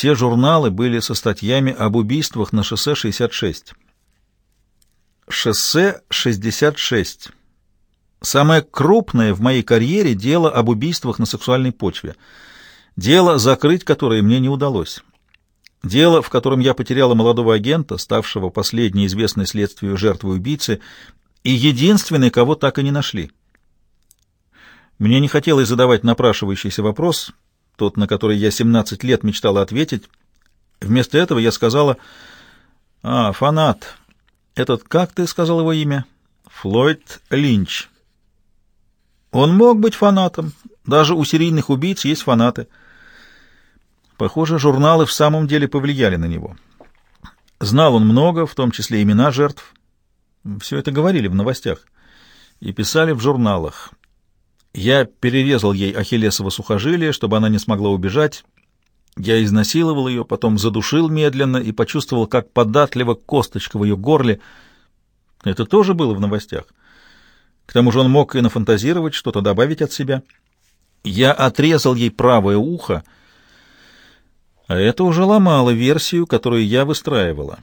Все журналы были со статьями об убийствах на шоссе 66. Шоссе 66. Самое крупное в моей карьере дело об убийствах на сексуальной почве. Дело, закрыть которое мне не удалось. Дело, в котором я потеряла молодого агента, ставшего последней известной следствию жертвой убийцы, и единственной, кого так и не нашли. Мне не хотелось задавать напрашивающийся вопрос, тот, на который я 17 лет мечтала ответить. Вместо этого я сказала, «А, фанат. Этот, как ты сказал его имя?» «Флойд Линч». Он мог быть фанатом. Даже у серийных убийц есть фанаты. Похоже, журналы в самом деле повлияли на него. Знал он много, в том числе имена жертв. Все это говорили в новостях и писали в журналах. Я перерезал ей ахиллесово сухожилие, чтобы она не смогла убежать. Я изнасиловал ее, потом задушил медленно и почувствовал, как податливо косточка в ее горле. Это тоже было в новостях. К тому же он мог и нафантазировать, что-то добавить от себя. Я отрезал ей правое ухо, а это уже ломало версию, которую я выстраивала.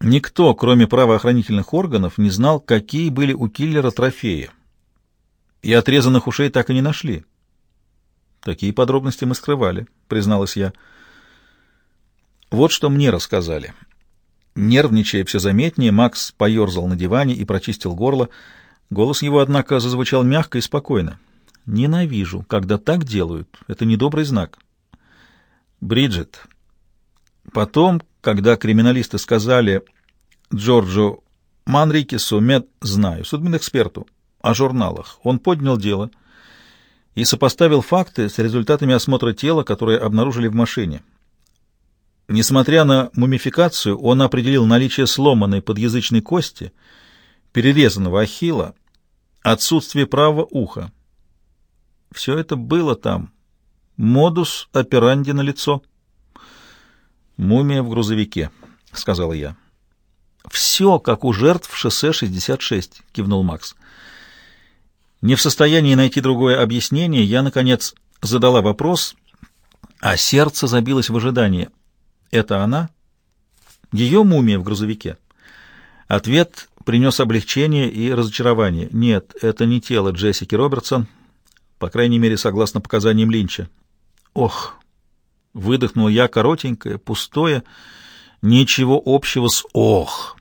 Никто, кроме правоохранительных органов, не знал, какие были у киллера трофеи. И отрезанных ушей так и не нашли. Такие подробности мы скрывали, призналась я. Вот что мне рассказали. Нервничая все заметнее, Макс поерзал на диване и прочистил горло. Голос его, однако, зазвучал мягко и спокойно. «Ненавижу, когда так делают. Это недобрый знак». «Бриджит, потом, когда криминалисты сказали Джорджу Манрикесу, мед, знаю, судмедэксперту, о журналах, он поднял дело и сопоставил факты с результатами осмотра тела, которые обнаружили в машине. Несмотря на мумификацию, он определил наличие сломанной подъязычной кости — перерезанного ахилла, отсутствие правого уха. Все это было там. Модус операнди на лицо. «Мумия в грузовике», — сказала я. «Все, как у жертв шоссе 66», — кивнул Макс. Не в состоянии найти другое объяснение, я, наконец, задала вопрос, а сердце забилось в ожидании. «Это она?» «Ее мумия в грузовике?» Ответ принес облегчение и разочарование. Нет, это не тело Джессики Робертсон, по крайней мере, согласно показаниям Линча. Ох, выдохнул я коротенькое, пустое, ничего общего с ох.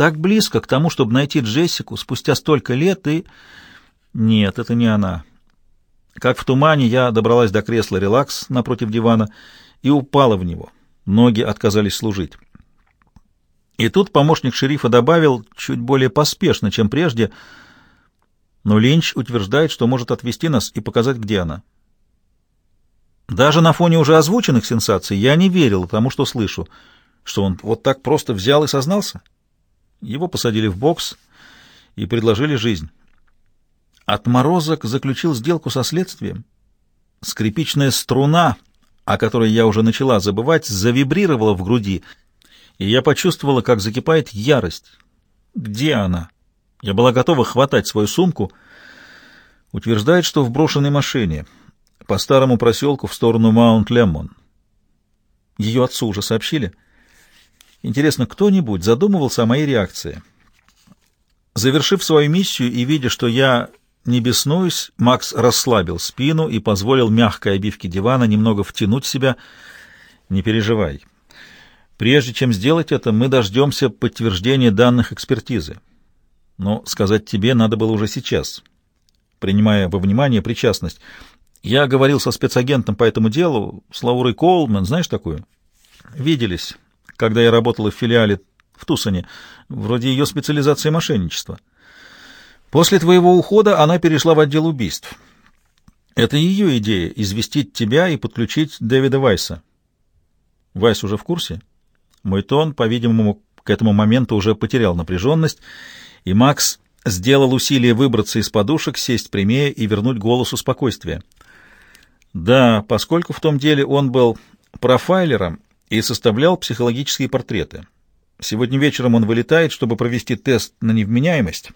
Так близко к тому, чтобы найти Джессику спустя столько лет и... Нет, это не она. Как в тумане я добралась до кресла релакс напротив дивана и упала в него. Ноги отказались служить. И тут помощник шерифа добавил, чуть более поспешно, чем прежде, но Линч утверждает, что может отвезти нас и показать, где она. Даже на фоне уже озвученных сенсаций я не верил тому, что слышу, что он вот так просто взял и сознался. Его посадили в бокс и предложили жизнь. Отморозок заключил сделку со следствием. Скрипичная струна, о которой я уже начала забывать, завибрировала в груди — и я почувствовала, как закипает ярость. Где она? Я была готова хватать свою сумку. Утверждает, что в брошенной машине, по старому проселку в сторону Маунт-Леммон. Ее отцу уже сообщили? Интересно, кто-нибудь задумывался о моей реакции? Завершив свою миссию и видя, что я не беснуюсь, Макс расслабил спину и позволил мягкой обивке дивана немного втянуть себя. «Не переживай, Прежде чем сделать это, мы дождемся подтверждения данных экспертизы. Но сказать тебе надо было уже сейчас, принимая во внимание причастность. Я говорил со спецагентом по этому делу, с Лаурой Коулман, знаешь такую? Виделись, когда я работала в филиале в Тусоне, вроде ее специализации мошенничества. После твоего ухода она перешла в отдел убийств. Это ее идея — известить тебя и подключить Дэвида Вайса. Вайс уже в курсе? — мой тон, по-видимому, к этому моменту уже потерял напряженность, и Макс сделал усилие выбраться из подушек, сесть прямее и вернуть голосу спокойствие. Да, поскольку в том деле он был профайлером и составлял психологические портреты. Сегодня вечером он вылетает, чтобы провести тест на невменяемость,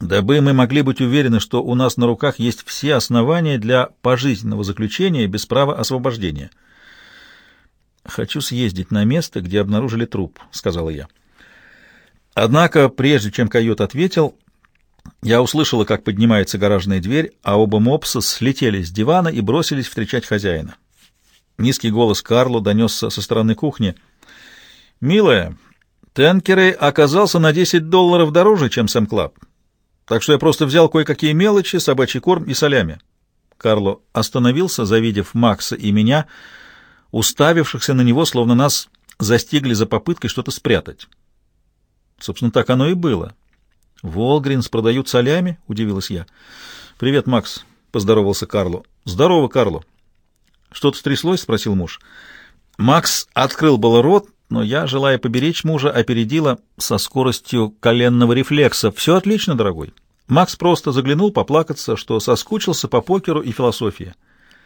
дабы мы могли быть уверены, что у нас на руках есть все основания для пожизненного заключения без права освобождения — «Хочу съездить на место, где обнаружили труп», — сказала я. Однако, прежде чем койот ответил, я услышала, как поднимается гаражная дверь, а оба мопса слетели с дивана и бросились встречать хозяина. Низкий голос Карло донесся со стороны кухни. «Милая, Tanqueray оказался на 10 долларов дороже, чем Sam's Club, так что я просто взял кое-какие мелочи, собачий корм и салями». Карло остановился, завидев Макса и меня, уставившихся на него, словно нас застигли за попыткой что-то спрятать. Собственно, так оно и было. «Волгринс продают солями?» — удивилась я. «Привет, Макс», — поздоровался Карло. «Здорово, Карло». «Что-то стряслось?» — спросил муж. Макс открыл было рот, но я, желая поберечь мужа, опередила со скоростью коленного рефлекса. «Все отлично, дорогой». Макс просто заглянул поплакаться, что соскучился по покеру и философии.